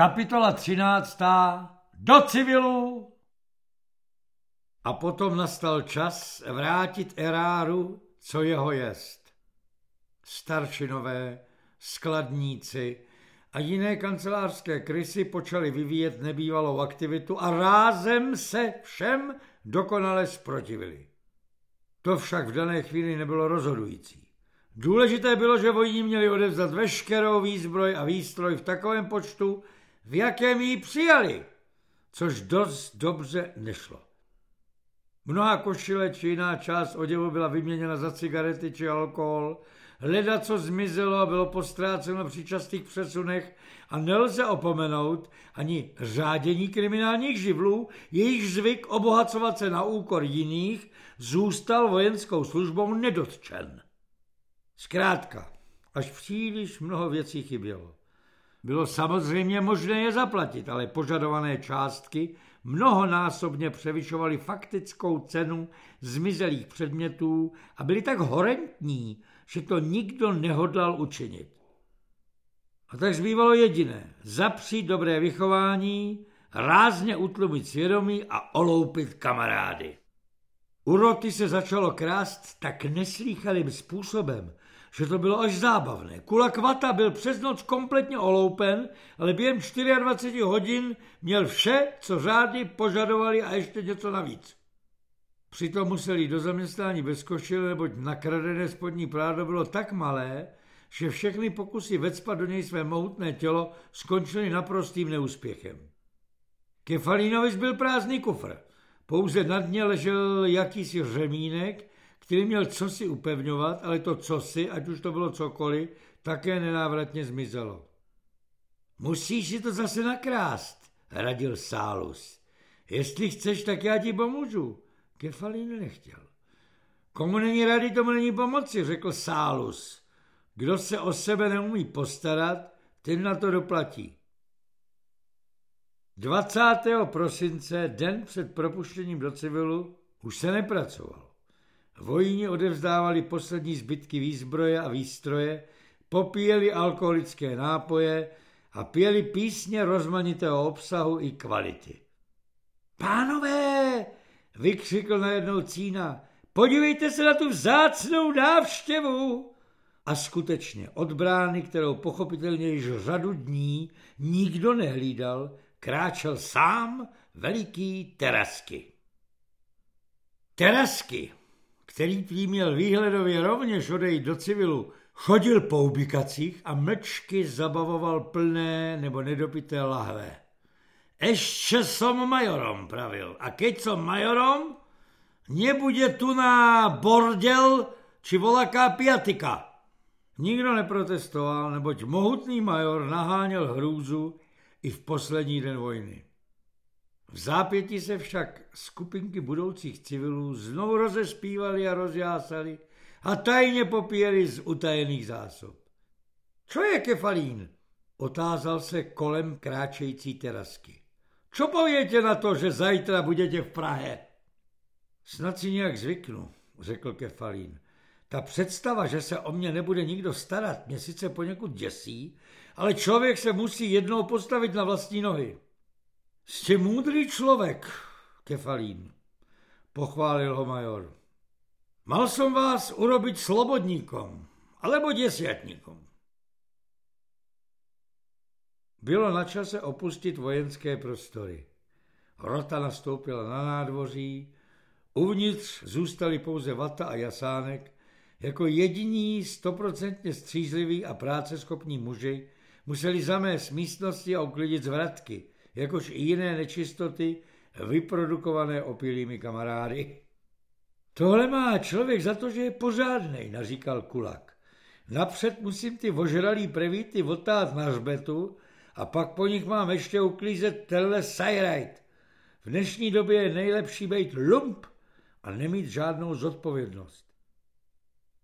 Kapitola 13. Do civilu! A potom nastal čas vrátit eráru, co jeho jest. Staršinové, skladníci a jiné kancelářské krysy počaly vyvíjet nebývalou aktivitu a rázem se všem dokonale sprotivili. To však v dané chvíli nebylo rozhodující. Důležité bylo, že vojní měli odevzdat veškerou výzbroj a výstroj v takovém počtu, v jakém ji přijali, což dost dobře nešlo. Mnoha košile či jiná část oděvu byla vyměněna za cigarety či alkohol, hleda, co zmizelo a bylo postráceno při častých přesunech a nelze opomenout ani řádění kriminálních živlů, jejich zvyk obohacovat se na úkor jiných zůstal vojenskou službou nedotčen. Zkrátka, až příliš mnoho věcí chybělo. Bylo samozřejmě možné je zaplatit, ale požadované částky mnohonásobně převyšovaly faktickou cenu zmizelých předmětů a byly tak horentní, že to nikdo nehodlal učinit. A tak zbývalo jediné, zapřít dobré vychování, rázně utlumit svědomí a oloupit kamarády. U roty se začalo krást tak neslýchalým způsobem, že to bylo až zábavné. Kula Kvata byl přes noc kompletně oloupen, ale během 24 hodin měl vše, co řády požadovali a ještě něco navíc. Přitom museli do zaměstnání bez košile, neboť nakradené spodní prádlo bylo tak malé, že všechny pokusy vecpat do něj své mohutné tělo skončily naprostým neúspěchem. Kefalínovi byl prázdný kufr. Pouze na dně ležel jakýsi řemínek, který měl cosi upevňovat, ale to cosi, ať už to bylo cokoliv, také nenávratně zmizelo. Musíš si to zase nakrást, radil Sálus. Jestli chceš, tak já ti pomůžu. Kefalín nechtěl. Komu není rady, tomu není pomoci, řekl Sálus. Kdo se o sebe neumí postarat, ten na to doplatí. 20. prosince, den před propuštěním do civilu, už se nepracoval. Vojni odevzdávali poslední zbytky výzbroje a výstroje, popíjeli alkoholické nápoje a pěli písně rozmanitého obsahu i kvality. Pánové, vykřikl najednou Cína, podívejte se na tu vzácnou návštěvu. A skutečně od brány, kterou pochopitelně již řadu dní nikdo nehlídal, kráčel sám veliký Terasky. Terasky, který prý měl výhledově rovněž odejít do civilu, chodil po ubikacích a mlčky zabavoval plné nebo nedopité lahve. Ještě som majorom, pravil. A keď som majorom, nebude tu na bordel či volaká piatika. Nikdo neprotestoval, neboť mohutný major naháněl hrůzu i v poslední den vojny. V zápěti se však skupinky budoucích civilů znovu rozespívali a rozjásali a tajně popíjeli z utajených zásob. Co je kefalín? Otázal se kolem kráčející terasky. Co povětě na to, že zajtra budete v Prahe? Snad si nějak zvyknu, řekl Kefalín. Ta představa, že se o mě nebude nikdo starat, mě sice poněkud děsí, ale člověk se musí jednou postavit na vlastní nohy. Jste můdrý člověk, Kefalín, pochválil ho major. Mal som vás urobiť slobodníkom, alebo desiatníkom. Bylo na čase opustit vojenské prostory. Rota nastoupila na nádvoří, uvnitř zůstali pouze Vata a Jasánek, jako jediní stoprocentně střízliví a práceschopní muži museli zamést místnosti a uklidit zvratky, jakož i jiné nečistoty vyprodukované opilými kamarády. Tohle má člověk za to, že je pořádnej, naříkal Kulak. Napřed musím ty ožralý prevíty otát na hřbetu a pak po nich mám ještě uklízet tenhle sajrajt. V dnešní době je nejlepší být lump a nemít žádnou zodpovědnost.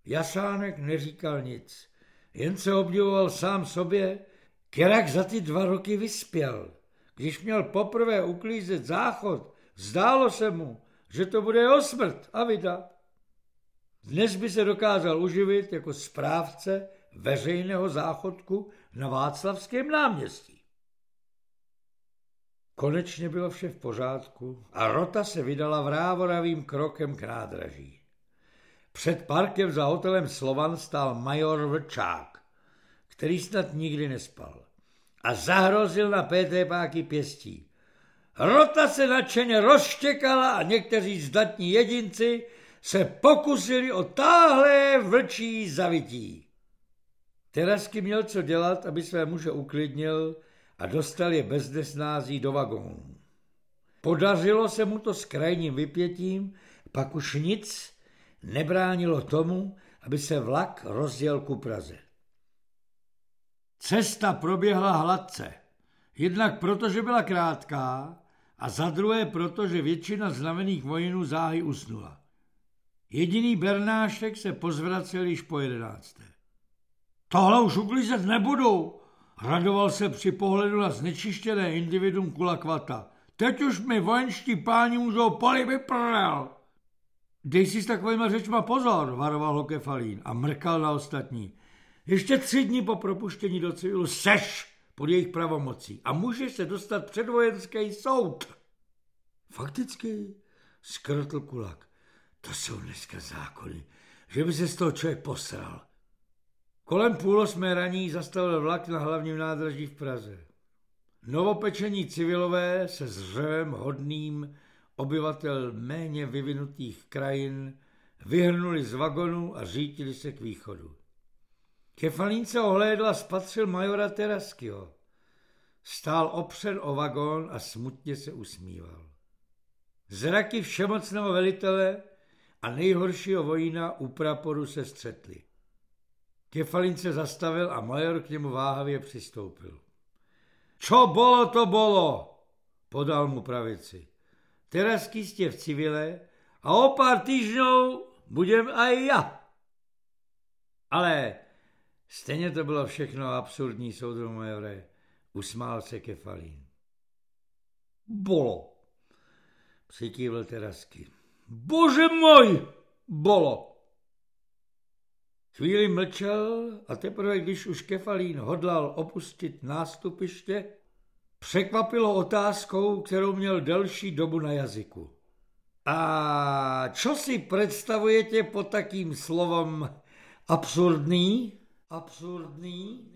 Jasánek neříkal nic, jen se obdivoval sám sobě, kerak za ty dva roky vyspěl. Když měl poprvé uklízet záchod, zdálo se mu, že to bude o smrt a vydat. Dnes by se dokázal uživit jako správce veřejného záchodku na Václavském náměstí. Konečně bylo vše v pořádku a Rota se vydala vrávoravým krokem k nádraží. Před parkem za hotelem Slovan stál major Vlčák, který snad nikdy nespal a zahrozil na PT páky pěstí. Rota se nadšeně rozštěkala a někteří zdatní jedinci se pokusili o táhlé vlčí zavití. Terasky měl co dělat, aby své muže uklidnil a dostal je bez nesnází do vagónu. Podařilo se mu to s krajním vypětím, pak už nic nebránilo tomu, aby se vlak rozjel ku Praze. Cesta proběhla hladce, jednak protože byla krátká a za druhé proto, že většina znamených vojenů záhy usnula. Jediný Bernášek se pozvracel již po jedenácté. Tohle už uklízet nebudu, radoval se při pohledu na znečištěné individuum Kulakvata. Teď už mi vojenští páni můžou poli vyprl. Dej si s takovýma řečma pozor, varoval ho Kefalín a mrkal na ostatní. Ještě tři dny po propuštění do civilu seš pod jejich pravomocí a můžeš se dostat před vojenský soud. Fakticky, skrotl kulak. To jsou dneska zákony, že by se z toho člověk posral. Kolem půl osmé raní zastavil vlak na hlavním nádraží v Praze. Novopečení civilové se zřevem hodným obyvatel méně vyvinutých krajin vyhrnuli z vagonu a řítili se k východu. Kefalín se ohlédla spatřil majora Teraskyho. Stál opřen o vagón a smutně se usmíval. Zraky všemocného velitele a nejhoršího vojína u praporu se střetli. Kefalín se zastavil a major k němu váhavě přistoupil. Čo bolo, to bolo, podal mu pravici. Teraz jste v civile a o pár týždňů budem aj já. Ale stejně to bylo všechno absurdní, soudru majore, usmál se Kefalín. Bolo, přikývl Terasky. Bože můj, bolo. Chvíli mlčel a teprve, když už Kefalín hodlal opustit nástupiště, překvapilo otázkou, kterou měl delší dobu na jazyku. A čo si představujete pod takým slovom absurdný? Absurdný?